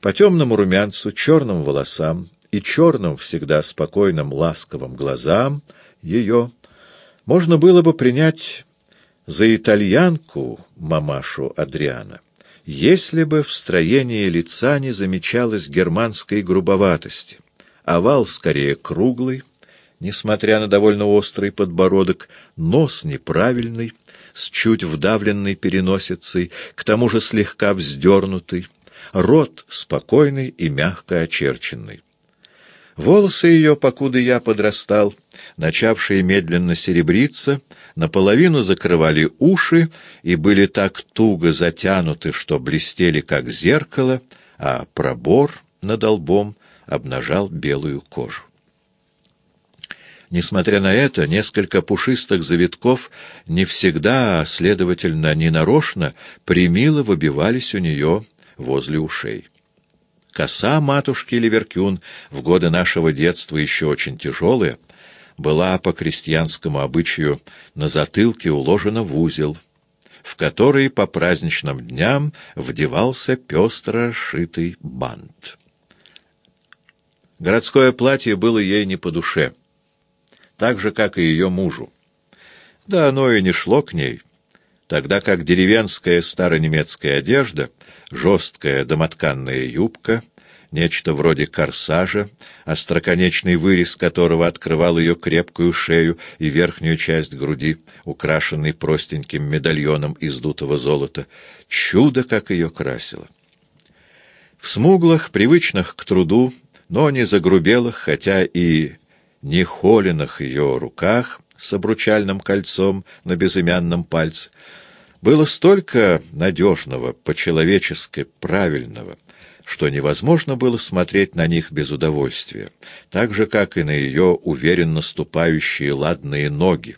По темному румянцу, черным волосам и черным, всегда спокойным, ласковым глазам ее можно было бы принять за итальянку мамашу Адриана, если бы в строении лица не замечалось германской грубоватости. Овал скорее круглый, несмотря на довольно острый подбородок, нос неправильный, с чуть вдавленной переносицей, к тому же слегка вздернутый, рот спокойный и мягко очерченный. Волосы ее, покуда я подрастал, начавшие медленно серебриться, наполовину закрывали уши и были так туго затянуты, что блестели как зеркало, а пробор над лбом обнажал белую кожу. Несмотря на это, несколько пушистых завитков не всегда, а, следовательно, ненарочно, примило выбивались у нее возле ушей. Коса матушки Ливеркюн в годы нашего детства еще очень тяжелая, была по крестьянскому обычаю на затылке уложена в узел, в который по праздничным дням вдевался пестро шитый бант. Городское платье было ей не по душе, так же, как и ее мужу. Да оно и не шло к ней, тогда как деревенская старонемецкая одежда, жесткая домотканная юбка, нечто вроде корсажа, остроконечный вырез которого открывал ее крепкую шею и верхнюю часть груди, украшенный простеньким медальоном из дутого золота, чудо, как ее красило. В смуглых, привычных к труду, но не загрубелых, хотя и не холеных ее руках с обручальным кольцом на безымянном пальце, было столько надежного, по-человечески правильного, что невозможно было смотреть на них без удовольствия, так же, как и на ее уверенно ступающие ладные ноги,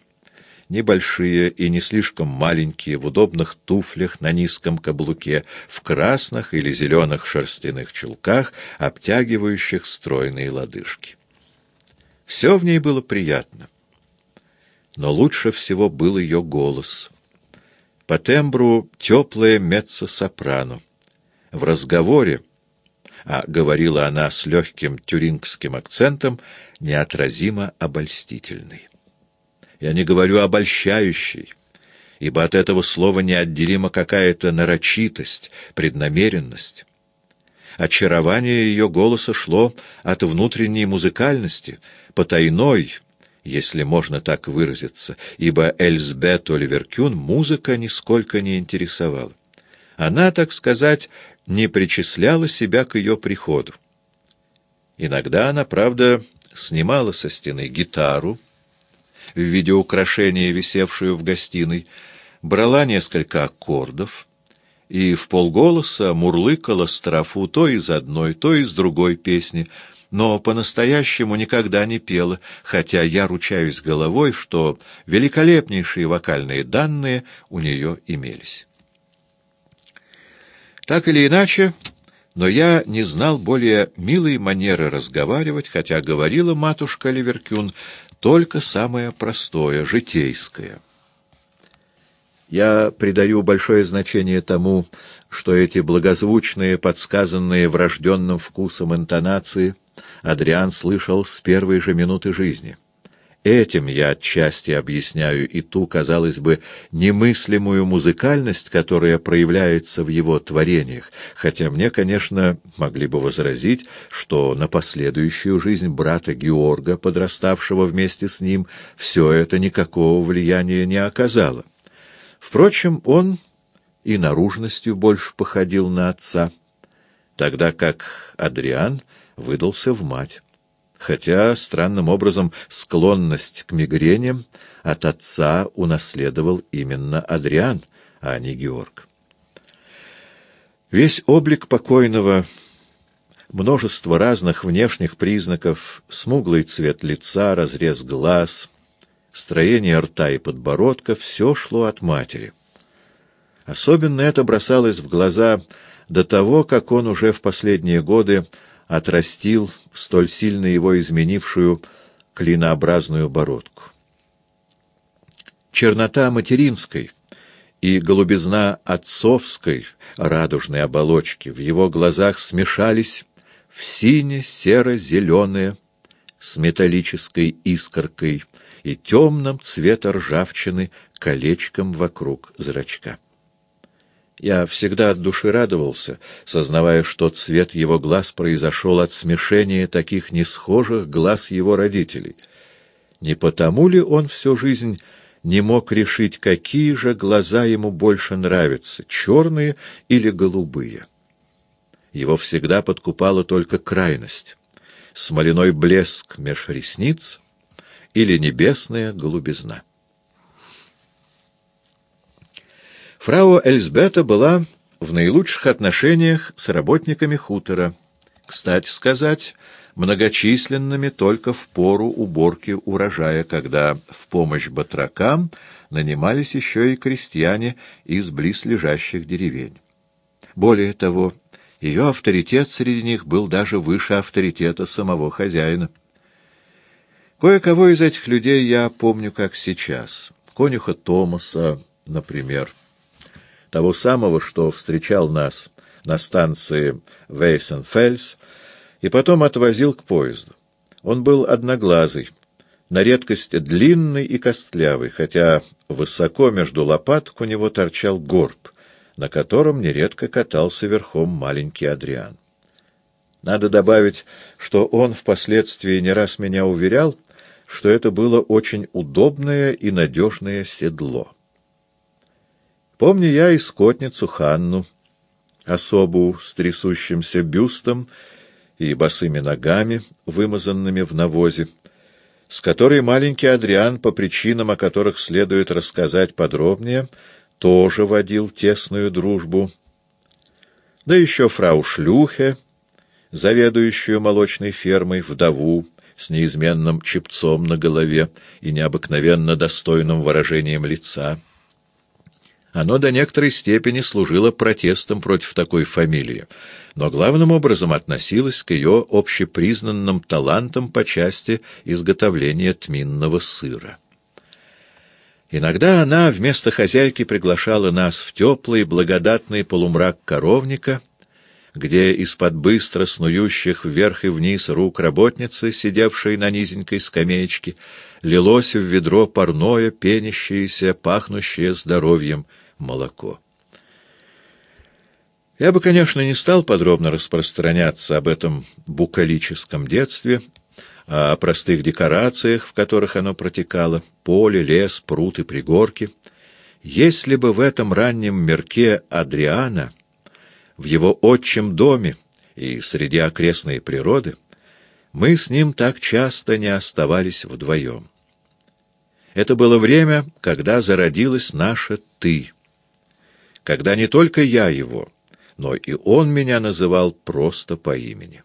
небольшие и не слишком маленькие, в удобных туфлях на низком каблуке, в красных или зеленых шерстяных чулках, обтягивающих стройные лодыжки. Все в ней было приятно. Но лучше всего был ее голос. По тембру теплое меццо-сопрано. В разговоре, а говорила она с легким тюрингским акцентом, неотразимо обольстительный. Я не говорю обольщающий, ибо от этого слова неотделима какая-то нарочитость, преднамеренность. Очарование ее голоса шло от внутренней музыкальности, потайной, если можно так выразиться, ибо Эльзбет Оливеркюн музыка нисколько не интересовала. Она, так сказать, не причисляла себя к ее приходу. Иногда она, правда, снимала со стены гитару, в виде украшения, висевшую в гостиной, брала несколько аккордов и в полголоса мурлыкала строфу то из одной, то из другой песни, но по-настоящему никогда не пела, хотя я ручаюсь головой, что великолепнейшие вокальные данные у нее имелись. Так или иначе, но я не знал более милой манеры разговаривать, хотя говорила матушка Ливеркюн только самое простое, житейское. Я придаю большое значение тому, что эти благозвучные, подсказанные врожденным вкусом интонации Адриан слышал с первой же минуты жизни — Этим я отчасти объясняю и ту, казалось бы, немыслимую музыкальность, которая проявляется в его творениях, хотя мне, конечно, могли бы возразить, что на последующую жизнь брата Георга, подраставшего вместе с ним, все это никакого влияния не оказало. Впрочем, он и наружностью больше походил на отца, тогда как Адриан выдался в мать хотя, странным образом, склонность к мигрениям от отца унаследовал именно Адриан, а не Георг. Весь облик покойного, множество разных внешних признаков, смуглый цвет лица, разрез глаз, строение рта и подбородка — все шло от матери. Особенно это бросалось в глаза до того, как он уже в последние годы отрастил столь сильно его изменившую клинообразную бородку. Чернота материнской и голубизна отцовской радужной оболочки в его глазах смешались в сине-серо-зеленое с металлической искоркой и темным цвета ржавчины колечком вокруг зрачка. Я всегда от души радовался, сознавая, что цвет его глаз произошел от смешения таких несхожих глаз его родителей. Не потому ли он всю жизнь не мог решить, какие же глаза ему больше нравятся, черные или голубые? Его всегда подкупала только крайность — смоляной блеск меж ресниц или небесная голубизна. Фрау Эльзбета была в наилучших отношениях с работниками хутора. Кстати сказать, многочисленными только в пору уборки урожая, когда в помощь батракам нанимались еще и крестьяне из близлежащих деревень. Более того, ее авторитет среди них был даже выше авторитета самого хозяина. Кое-кого из этих людей я помню как сейчас. Конюха Томаса, например того самого, что встречал нас на станции Вейсенфельс и потом отвозил к поезду. Он был одноглазый, на редкость длинный и костлявый, хотя высоко между лопаток у него торчал горб, на котором нередко катался верхом маленький Адриан. Надо добавить, что он впоследствии не раз меня уверял, что это было очень удобное и надежное седло. Помню я и скотницу Ханну, особу с трясущимся бюстом и босыми ногами, вымазанными в навозе, с которой маленький Адриан, по причинам, о которых следует рассказать подробнее, тоже водил тесную дружбу. Да еще фрау Шлюхе, заведующую молочной фермой, вдову, с неизменным чепцом на голове и необыкновенно достойным выражением лица — оно до некоторой степени служило протестом против такой фамилии, но главным образом относилось к ее общепризнанным талантам по части изготовления тминного сыра. Иногда она вместо хозяйки приглашала нас в теплый благодатный полумрак коровника, где из-под быстро снующих вверх и вниз рук работницы, сидевшей на низенькой скамеечке, лилось в ведро парное, пенящееся, пахнущее здоровьем — молоко. Я бы, конечно, не стал подробно распространяться об этом букалическом детстве, о простых декорациях, в которых оно протекало, поле, лес, пруд и пригорки, если бы в этом раннем мирке Адриана, в его отчим доме и среди окрестной природы, мы с ним так часто не оставались вдвоем. Это было время, когда зародилось наше «ты», когда не только я его, но и он меня называл просто по имени.